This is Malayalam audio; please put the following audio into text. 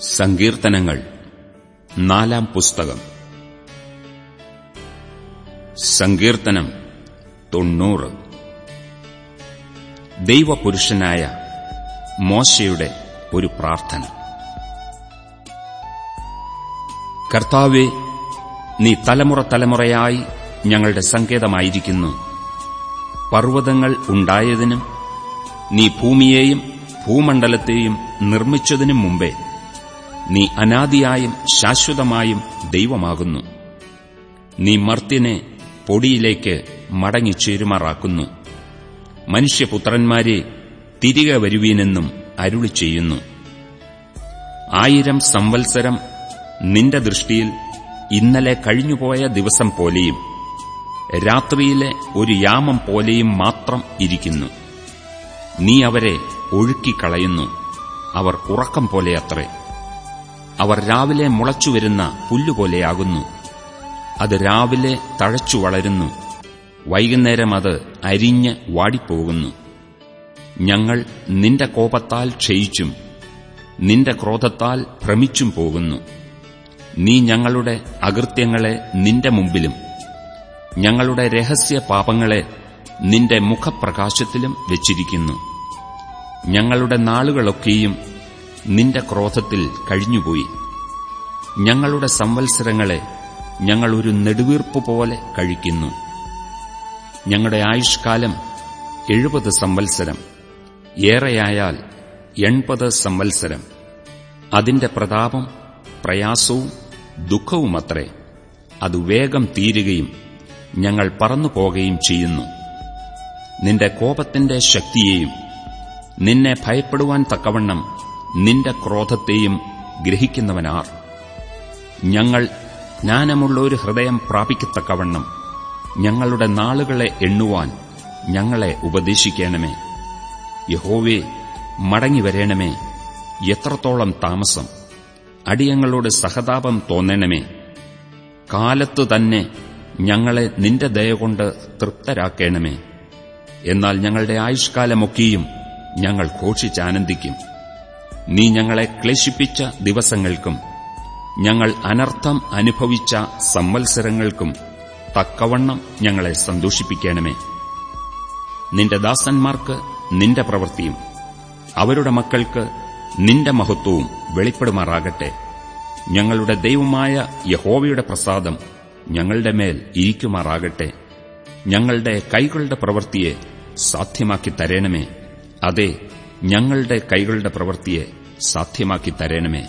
സങ്കീർത്തനങ്ങൾ. നാലാം പുസ്തകം. സങ്കീർത്തനം തൊണ്ണൂറ്. ദൈവപുരുഷനായ മോശയുടെ ഒരു പ്രാർത്ഥന. കർത്താവെ നീ തലമുറ തലമുറയായി ഞങ്ങളുടെ സങ്കേതമായിരിക്കുന്നു. പർവതങ്ങൾ ഉണ്ടായതിനും നീ ഭൂമിയെയും ഭൂമണ്ഡലത്തെയും നിർമ്മിച്ചതിനും മുമ്പേ നീ അനാദിയായും ശാശ്വതമായും ദൈവമാകുന്നു. നീ മർത്തിനെ പൊടിയിലേക്ക് മടങ്ങിച്ചേരുമാറാക്കുന്നു. മനുഷ്യപുത്രന്മാരെ തിരികെ വരുവീനെന്നും അരുളി ചെയ്യുന്നു. ആയിരം സംവത്സരം നിന്റെ ദൃഷ്ടിയിൽ ഇന്നലെ കഴിഞ്ഞുപോയ ദിവസം പോലെയും രാത്രിയിലെ ഒരു യാമം പോലെയും മാത്രം ഇരിക്കുന്നു. നീ അവരെ ഒഴുക്കിക്കളയുന്നു. അവർ ഉറക്കം പോലെയത്രേ അവർ രാവിലെ മുളച്ചുവരുന്ന പുല്ലുപോലെയാകുന്നു. അത് രാവിലെ തഴച്ചു വളരുന്നു വൈകുന്നേരം അത് അരിഞ്ഞ് വാടിപ്പോകുന്നു. ഞങ്ങൾ നിന്റെ കോപത്താൽ ക്ഷയിച്ചും നിന്റെ ക്രോധത്താൽ ഭ്രമിച്ചും പോകുന്നു. നീ ഞങ്ങളുടെ അകൃത്യങ്ങളെ നിന്റെ മുമ്പിലും ഞങ്ങളുടെ രഹസ്യ പാപങ്ങളെ നിന്റെ മുഖപ്രകാശത്തിലും വെച്ചിരിക്കുന്നു. ഞങ്ങളുടെ നാളുകളൊക്കെയും നിന്റെ ക്രോധത്തിൽ കഴിഞ്ഞുപോയി. ഞങ്ങളുടെ സംവത്സരങ്ങളെ ഞങ്ങൾ ഒരു നെടുവീർപ്പ് പോലെ കഴിക്കുന്നു. ഞങ്ങളുടെ ആയുഷ്കാലം എഴുപത് സംവത്സരം. ഏറെയായാൽ എൺപത് സംവത്സരം. അതിന്റെ പ്രതാപം പ്രയാസവും ദുഃഖവുമത്രേ. അത് വേഗം തീരുകയും ഞങ്ങൾ പറന്നു പോകുകയും ചെയ്യുന്നു. നിന്റെ കോപത്തിന്റെ ശക്തിയെയും നിന്നെ ഭയപ്പെടുവാൻ തക്കവണ്ണം നിന്റെ ക്രോധത്തെയും ഗ്രഹിക്കുന്നവനാർ. ഞങ്ങൾ ജ്ഞാനമുള്ള ഒരു ഹൃദയം പ്രാപിക്കത്തക്കവണ്ണം ഞങ്ങളുടെ നാളുകളെ എണ്ണുവാൻ ഞങ്ങളെ ഉപദേശിക്കണമേ. യഹോവേ മടങ്ങിവരേണമേ. എത്രത്തോളം താമസം. അടിയങ്ങളോട് സഹതാപം തോന്നണമേ. കാലത്തു തന്നെ ഞങ്ങളെ നിന്റെ ദയകൊണ്ട് തൃപ്തരാക്കേണമേ. എന്നാൽ ഞങ്ങളുടെ ആയുഷ്കാലമൊക്കെയും ഞങ്ങൾ ഘോഷിച്ചാനന്ദിക്കും. നീ ഞങ്ങളെ ക്ലേശിപ്പിച്ച ദിവസങ്ങൾക്കും ഞങ്ങൾ അനർത്ഥം അനുഭവിച്ച സംവത്സരങ്ങൾക്കും തക്കവണ്ണം ഞങ്ങളെ സന്തോഷിപ്പിക്കണമേ. നിന്റെ ദാസന്മാർക്ക് നിന്റെ പ്രവൃത്തിയും അവരുടെ മക്കൾക്ക് നിന്റെ മഹത്വവും വെളിപ്പെടുമാറാകട്ടെ. ഞങ്ങളുടെ ദൈവമായ യഹോവയുടെ പ്രസാദം ഞങ്ങളുടെ മേൽ ഇരിക്കുമാറാകട്ടെ. ഞങ്ങളുടെ കൈകളുടെ പ്രവൃത്തിയെ സാധ്യമാക്കി തരേണമേ. അതെ ഞങ്ങളുടെ കൈകളുടെ പ്രവൃത്തിയെ സാധ്യമാക്കി തരേണമേ.